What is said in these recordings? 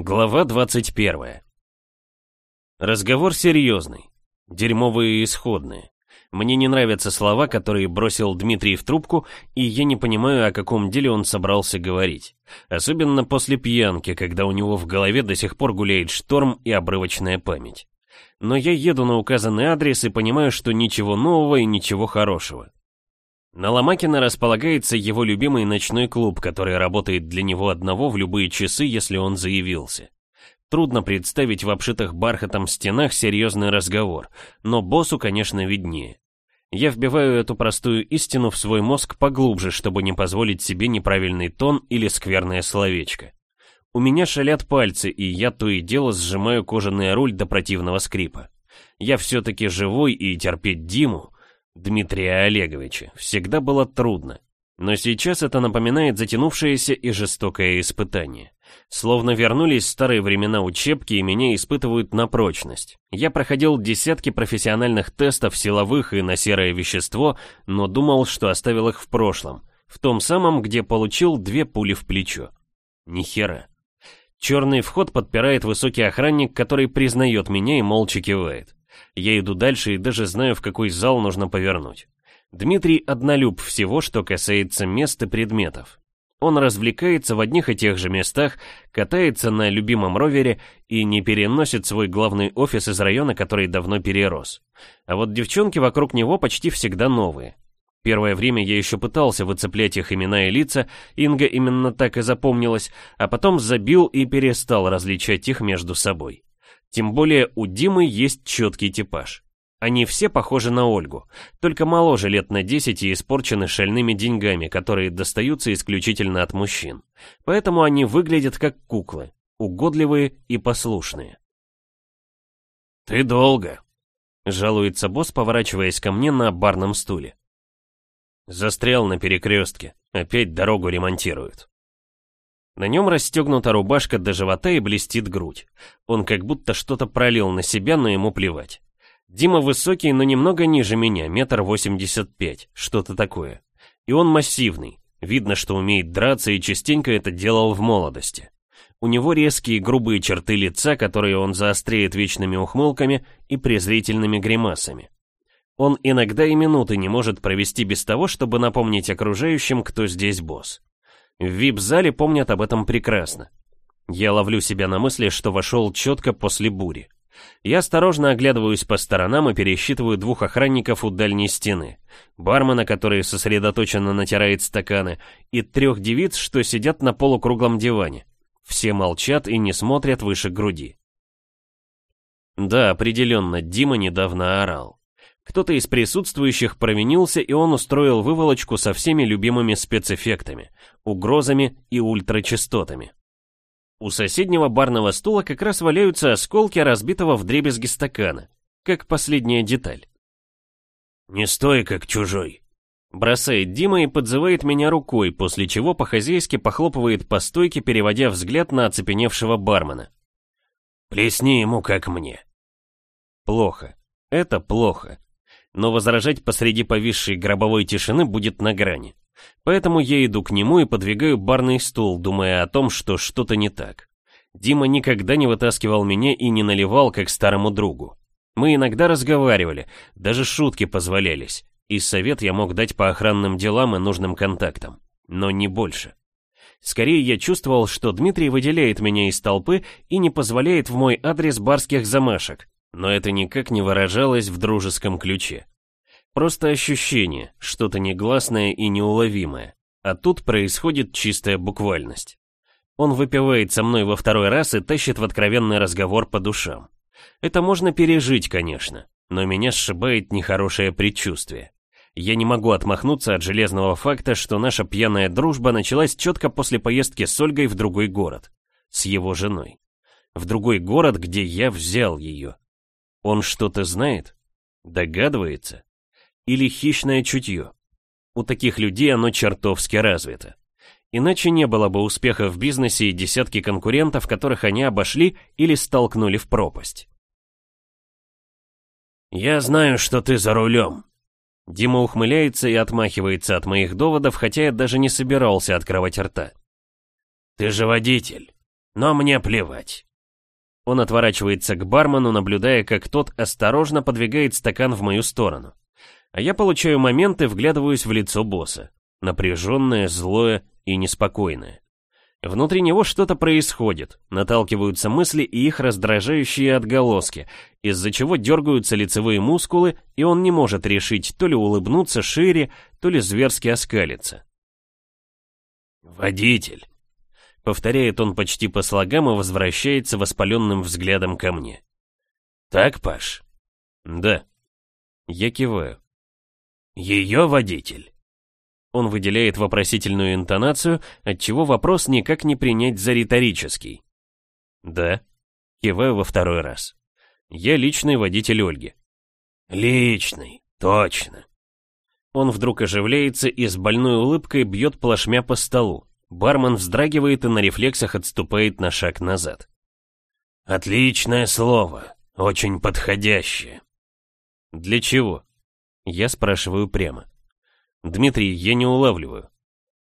Глава 21. Разговор серьезный. Дерьмовые исходные. Мне не нравятся слова, которые бросил Дмитрий в трубку, и я не понимаю, о каком деле он собрался говорить. Особенно после пьянки, когда у него в голове до сих пор гуляет шторм и обрывочная память. Но я еду на указанный адрес и понимаю, что ничего нового и ничего хорошего. На Ломакина располагается его любимый ночной клуб, который работает для него одного в любые часы, если он заявился. Трудно представить в обшитых бархатом стенах серьезный разговор, но боссу, конечно, виднее. Я вбиваю эту простую истину в свой мозг поглубже, чтобы не позволить себе неправильный тон или скверное словечко. У меня шалят пальцы, и я то и дело сжимаю кожаный руль до противного скрипа. Я все-таки живой, и терпеть Диму, Дмитрия Олеговича, всегда было трудно. Но сейчас это напоминает затянувшееся и жестокое испытание. Словно вернулись старые времена учебки и меня испытывают на прочность. Я проходил десятки профессиональных тестов силовых и на серое вещество, но думал, что оставил их в прошлом. В том самом, где получил две пули в плечо. Нихера. Черный вход подпирает высокий охранник, который признает меня и молча кивает. Я иду дальше и даже знаю, в какой зал нужно повернуть. Дмитрий однолюб всего, что касается мест и предметов. Он развлекается в одних и тех же местах, катается на любимом ровере и не переносит свой главный офис из района, который давно перерос. А вот девчонки вокруг него почти всегда новые. Первое время я еще пытался выцеплять их имена и лица, Инга именно так и запомнилась, а потом забил и перестал различать их между собой. Тем более у Димы есть четкий типаж. Они все похожи на Ольгу, только моложе лет на 10 и испорчены шальными деньгами, которые достаются исключительно от мужчин. Поэтому они выглядят как куклы, угодливые и послушные. «Ты долго», — жалуется босс, поворачиваясь ко мне на барном стуле. Застрял на перекрестке, опять дорогу ремонтируют. На нем расстегнута рубашка до живота и блестит грудь. Он как будто что-то пролил на себя, но ему плевать. Дима высокий, но немного ниже меня, метр восемьдесят пять, что-то такое. И он массивный, видно, что умеет драться и частенько это делал в молодости. У него резкие грубые черты лица, которые он заостряет вечными ухмылками и презрительными гримасами. Он иногда и минуты не может провести без того, чтобы напомнить окружающим, кто здесь босс. В вип-зале помнят об этом прекрасно. Я ловлю себя на мысли, что вошел четко после бури. Я осторожно оглядываюсь по сторонам и пересчитываю двух охранников у дальней стены, бармена, который сосредоточенно натирает стаканы, и трех девиц, что сидят на полукруглом диване. Все молчат и не смотрят выше груди. Да, определенно, Дима недавно орал. Кто-то из присутствующих провинился, и он устроил выволочку со всеми любимыми спецэффектами, угрозами и ультрачастотами. У соседнего барного стула как раз валяются осколки разбитого вдребезги стакана, как последняя деталь. «Не стой, как чужой», Бросает Дима и подзывает меня рукой, после чего по-хозяйски похлопывает по стойке, переводя взгляд на оцепеневшего бармена. «Плесни ему, как мне». Плохо. Это плохо но возражать посреди повисшей гробовой тишины будет на грани. Поэтому я иду к нему и подвигаю барный стул, думая о том, что что-то не так. Дима никогда не вытаскивал меня и не наливал, как старому другу. Мы иногда разговаривали, даже шутки позволялись, и совет я мог дать по охранным делам и нужным контактам, но не больше. Скорее я чувствовал, что Дмитрий выделяет меня из толпы и не позволяет в мой адрес барских замашек, но это никак не выражалось в дружеском ключе. Просто ощущение, что-то негласное и неуловимое, а тут происходит чистая буквальность. Он выпивает со мной во второй раз и тащит в откровенный разговор по душам. Это можно пережить, конечно, но меня сшибает нехорошее предчувствие. Я не могу отмахнуться от железного факта, что наша пьяная дружба началась четко после поездки с Ольгой в другой город, с его женой. В другой город, где я взял ее. Он что-то знает? Догадывается? Или хищное чутье? У таких людей оно чертовски развито. Иначе не было бы успеха в бизнесе и десятки конкурентов, которых они обошли или столкнули в пропасть. «Я знаю, что ты за рулем». Дима ухмыляется и отмахивается от моих доводов, хотя я даже не собирался открывать рта. «Ты же водитель. но мне плевать. Он отворачивается к бармену, наблюдая, как тот осторожно подвигает стакан в мою сторону. А я получаю момент и вглядываюсь в лицо босса. Напряженное, злое и неспокойное. Внутри него что-то происходит, наталкиваются мысли и их раздражающие отголоски, из-за чего дергаются лицевые мускулы, и он не может решить то ли улыбнуться шире, то ли зверски оскалиться. «Водитель!» — повторяет он почти по слогам и возвращается воспаленным взглядом ко мне. «Так, Паш?» «Да». Я киваю. «Ее водитель?» Он выделяет вопросительную интонацию, отчего вопрос никак не принять за риторический. «Да». Киваю во второй раз. «Я личный водитель Ольги». «Личный, точно». Он вдруг оживляется и с больной улыбкой бьет плашмя по столу. Бармен вздрагивает и на рефлексах отступает на шаг назад. «Отличное слово, очень подходящее». «Для чего?» Я спрашиваю прямо. Дмитрий, я не улавливаю.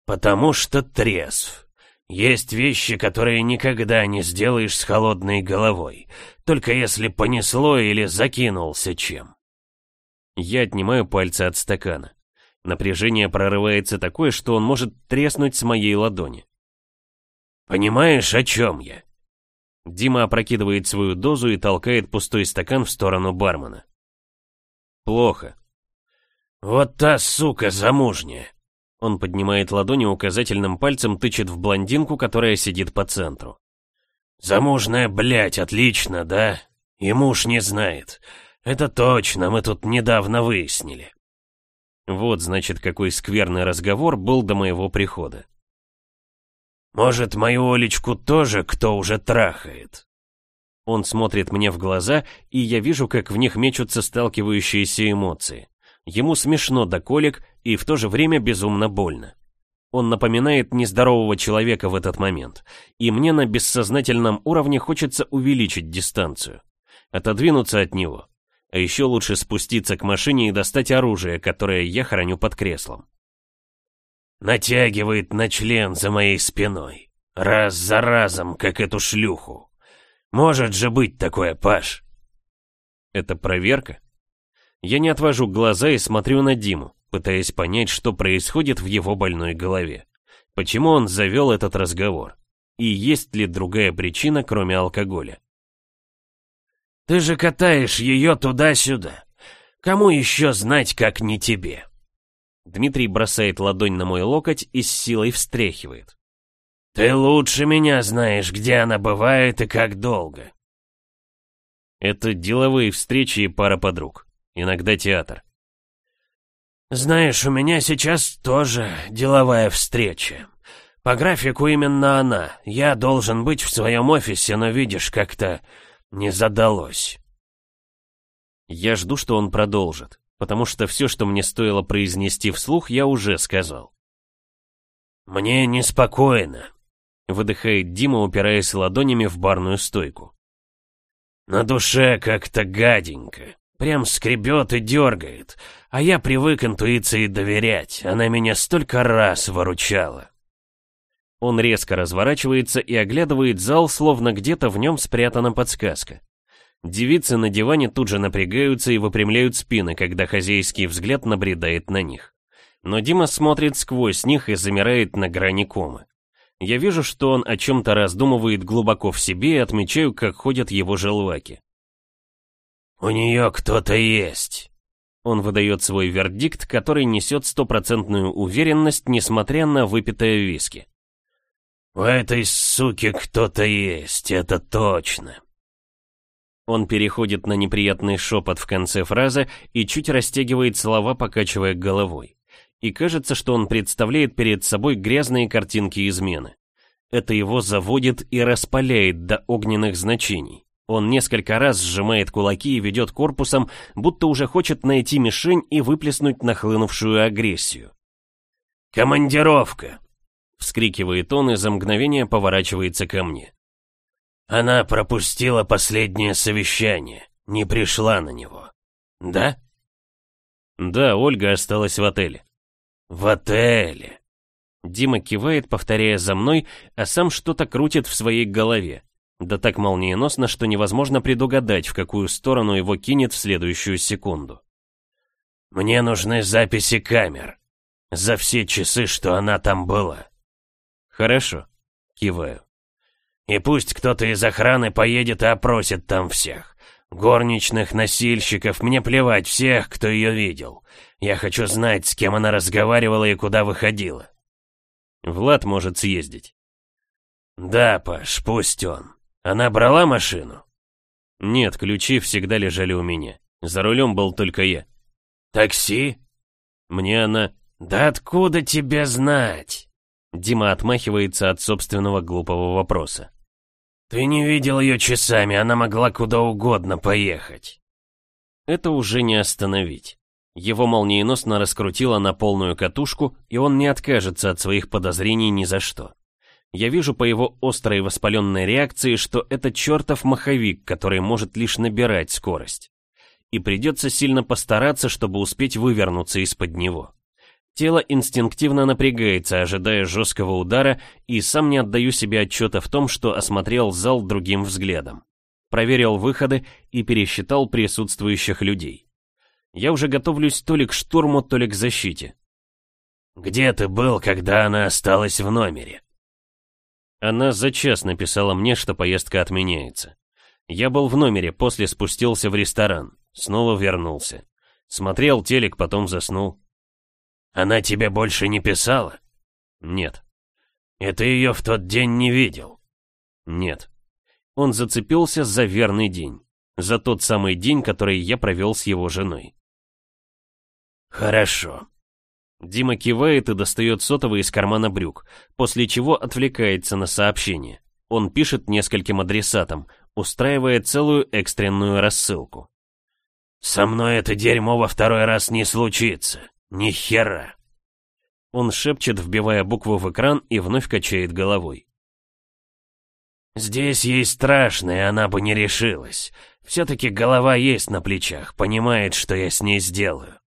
Потому что трезв. Есть вещи, которые никогда не сделаешь с холодной головой, только если понесло или закинулся чем. Я отнимаю пальцы от стакана. Напряжение прорывается такое, что он может треснуть с моей ладони. Понимаешь, о чем я? Дима опрокидывает свою дозу и толкает пустой стакан в сторону бармена. Плохо. «Вот та сука замужняя!» Он поднимает ладони указательным пальцем, тычет в блондинку, которая сидит по центру. «Замужная, блядь, отлично, да? И муж не знает. Это точно, мы тут недавно выяснили». Вот, значит, какой скверный разговор был до моего прихода. «Может, мою Олечку тоже кто уже трахает?» Он смотрит мне в глаза, и я вижу, как в них мечутся сталкивающиеся эмоции. Ему смешно до колик и в то же время безумно больно. Он напоминает нездорового человека в этот момент, и мне на бессознательном уровне хочется увеличить дистанцию, отодвинуться от него, а еще лучше спуститься к машине и достать оружие, которое я храню под креслом. Натягивает на член за моей спиной, раз за разом, как эту шлюху. Может же быть такое, Паш? Это проверка? Я не отвожу глаза и смотрю на Диму, пытаясь понять, что происходит в его больной голове. Почему он завел этот разговор? И есть ли другая причина, кроме алкоголя? «Ты же катаешь ее туда-сюда. Кому еще знать, как не тебе?» Дмитрий бросает ладонь на мой локоть и с силой встряхивает. «Ты лучше меня знаешь, где она бывает и как долго». Это деловые встречи и пара подруг. Иногда театр. «Знаешь, у меня сейчас тоже деловая встреча. По графику именно она. Я должен быть в своем офисе, но видишь, как-то не задалось». Я жду, что он продолжит, потому что все, что мне стоило произнести вслух, я уже сказал. «Мне неспокойно», — выдыхает Дима, упираясь ладонями в барную стойку. «На душе как-то гаденько». Прям скребет и дергает. А я привык интуиции доверять. Она меня столько раз выручала. Он резко разворачивается и оглядывает зал, словно где-то в нем спрятана подсказка. Девицы на диване тут же напрягаются и выпрямляют спины, когда хозяйский взгляд набредает на них. Но Дима смотрит сквозь них и замирает на грани комы. Я вижу, что он о чем-то раздумывает глубоко в себе и отмечаю, как ходят его желваки. «У нее кто-то есть». Он выдает свой вердикт, который несет стопроцентную уверенность, несмотря на выпитое виски. «У этой суки кто-то есть, это точно». Он переходит на неприятный шепот в конце фразы и чуть растягивает слова, покачивая головой. И кажется, что он представляет перед собой грязные картинки измены. Это его заводит и распаляет до огненных значений. Он несколько раз сжимает кулаки и ведет корпусом, будто уже хочет найти мишень и выплеснуть нахлынувшую агрессию. «Командировка!» — вскрикивает он и за мгновение поворачивается ко мне. «Она пропустила последнее совещание, не пришла на него. Да?» «Да, Ольга осталась в отеле». «В отеле?» Дима кивает, повторяя за мной, а сам что-то крутит в своей голове. Да так молниеносно, что невозможно предугадать, в какую сторону его кинет в следующую секунду. «Мне нужны записи камер. За все часы, что она там была». «Хорошо», — киваю. «И пусть кто-то из охраны поедет и опросит там всех. Горничных, носильщиков, мне плевать всех, кто ее видел. Я хочу знать, с кем она разговаривала и куда выходила». Влад может съездить. «Да, Паш, пусть он. Она брала машину?» «Нет, ключи всегда лежали у меня. За рулем был только я». «Такси?» «Мне она...» «Да откуда тебе знать?» Дима отмахивается от собственного глупого вопроса. «Ты не видел ее часами, она могла куда угодно поехать». Это уже не остановить. Его молниеносно раскрутило на полную катушку, и он не откажется от своих подозрений ни за что. Я вижу по его острой воспаленной реакции, что это чертов маховик, который может лишь набирать скорость. И придется сильно постараться, чтобы успеть вывернуться из-под него. Тело инстинктивно напрягается, ожидая жесткого удара, и сам не отдаю себе отчета в том, что осмотрел зал другим взглядом. Проверил выходы и пересчитал присутствующих людей. Я уже готовлюсь то ли к штурму, то ли к защите. «Где ты был, когда она осталась в номере?» Она за час написала мне, что поездка отменяется. Я был в номере, после спустился в ресторан, снова вернулся. Смотрел телек, потом заснул. Она тебе больше не писала? Нет. И ты ее в тот день не видел? Нет. Он зацепился за верный день. За тот самый день, который я провел с его женой. Хорошо. Дима кивает и достает сотовый из кармана брюк, после чего отвлекается на сообщение. Он пишет нескольким адресатам, устраивая целую экстренную рассылку. «Со мной это дерьмо во второй раз не случится. Ни хера!» Он шепчет, вбивая букву в экран и вновь качает головой. «Здесь ей страшно, и она бы не решилась. Все-таки голова есть на плечах, понимает, что я с ней сделаю.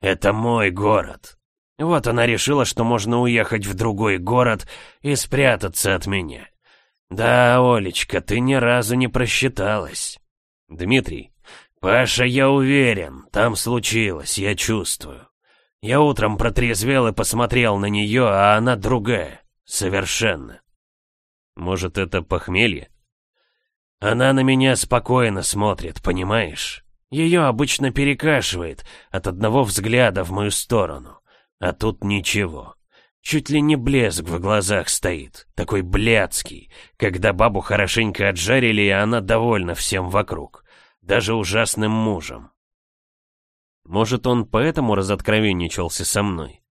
Это мой город. Вот она решила, что можно уехать в другой город и спрятаться от меня. Да, Олечка, ты ни разу не просчиталась. Дмитрий. Паша, я уверен, там случилось, я чувствую. Я утром протрезвел и посмотрел на нее, а она другая. Совершенно. Может, это похмелье? Она на меня спокойно смотрит, понимаешь? Ее обычно перекашивает от одного взгляда в мою сторону. А тут ничего. Чуть ли не блеск в глазах стоит, такой блядский, когда бабу хорошенько отжарили, и она довольна всем вокруг, даже ужасным мужем. Может, он поэтому разоткровенничался со мной?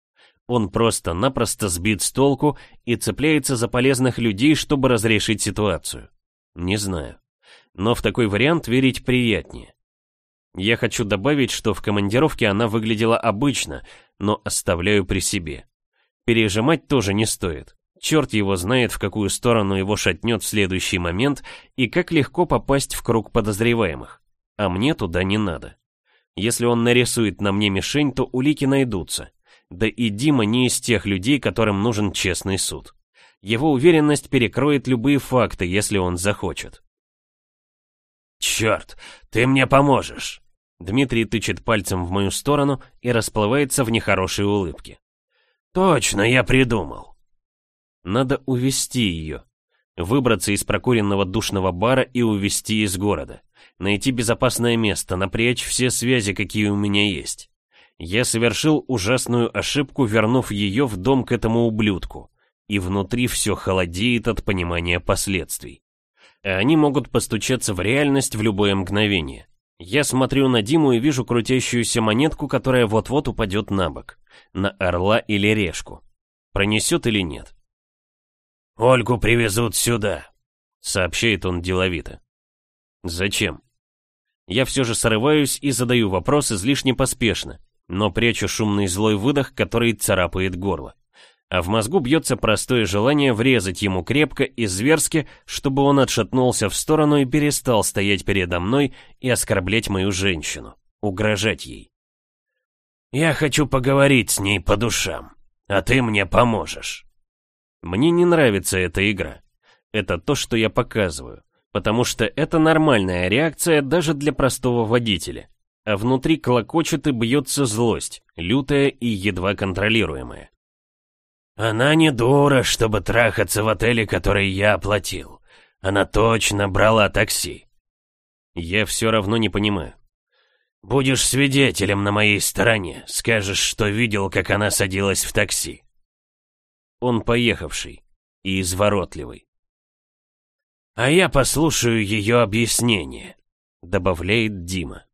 Он просто-напросто сбит с толку и цепляется за полезных людей, чтобы разрешить ситуацию. Не знаю. Но в такой вариант верить приятнее. Я хочу добавить, что в командировке она выглядела обычно, но оставляю при себе. Пережимать тоже не стоит. Черт его знает, в какую сторону его шатнет в следующий момент и как легко попасть в круг подозреваемых. А мне туда не надо. Если он нарисует на мне мишень, то улики найдутся. Да и Дима не из тех людей, которым нужен честный суд. Его уверенность перекроет любые факты, если он захочет. «Черт, ты мне поможешь!» Дмитрий тычет пальцем в мою сторону и расплывается в нехорошей улыбке. «Точно, я придумал!» Надо увести ее. Выбраться из прокуренного душного бара и увести из города. Найти безопасное место, напрячь все связи, какие у меня есть. Я совершил ужасную ошибку, вернув ее в дом к этому ублюдку. И внутри все холодеет от понимания последствий. А они могут постучаться в реальность в любое мгновение. Я смотрю на Диму и вижу крутящуюся монетку, которая вот-вот упадет на бок. На орла или решку. Пронесет или нет? «Ольгу привезут сюда», — сообщает он деловито. «Зачем?» Я все же срываюсь и задаю вопрос излишне поспешно, но прячу шумный злой выдох, который царапает горло а в мозгу бьется простое желание врезать ему крепко и зверски, чтобы он отшатнулся в сторону и перестал стоять передо мной и оскорблять мою женщину, угрожать ей. «Я хочу поговорить с ней по душам, а ты мне поможешь». Мне не нравится эта игра. Это то, что я показываю, потому что это нормальная реакция даже для простого водителя. А внутри клокочет и бьется злость, лютая и едва контролируемая. Она не дура, чтобы трахаться в отеле, который я оплатил. Она точно брала такси. Я все равно не понимаю. Будешь свидетелем на моей стороне, скажешь, что видел, как она садилась в такси. Он поехавший и изворотливый. А я послушаю ее объяснение, добавляет Дима.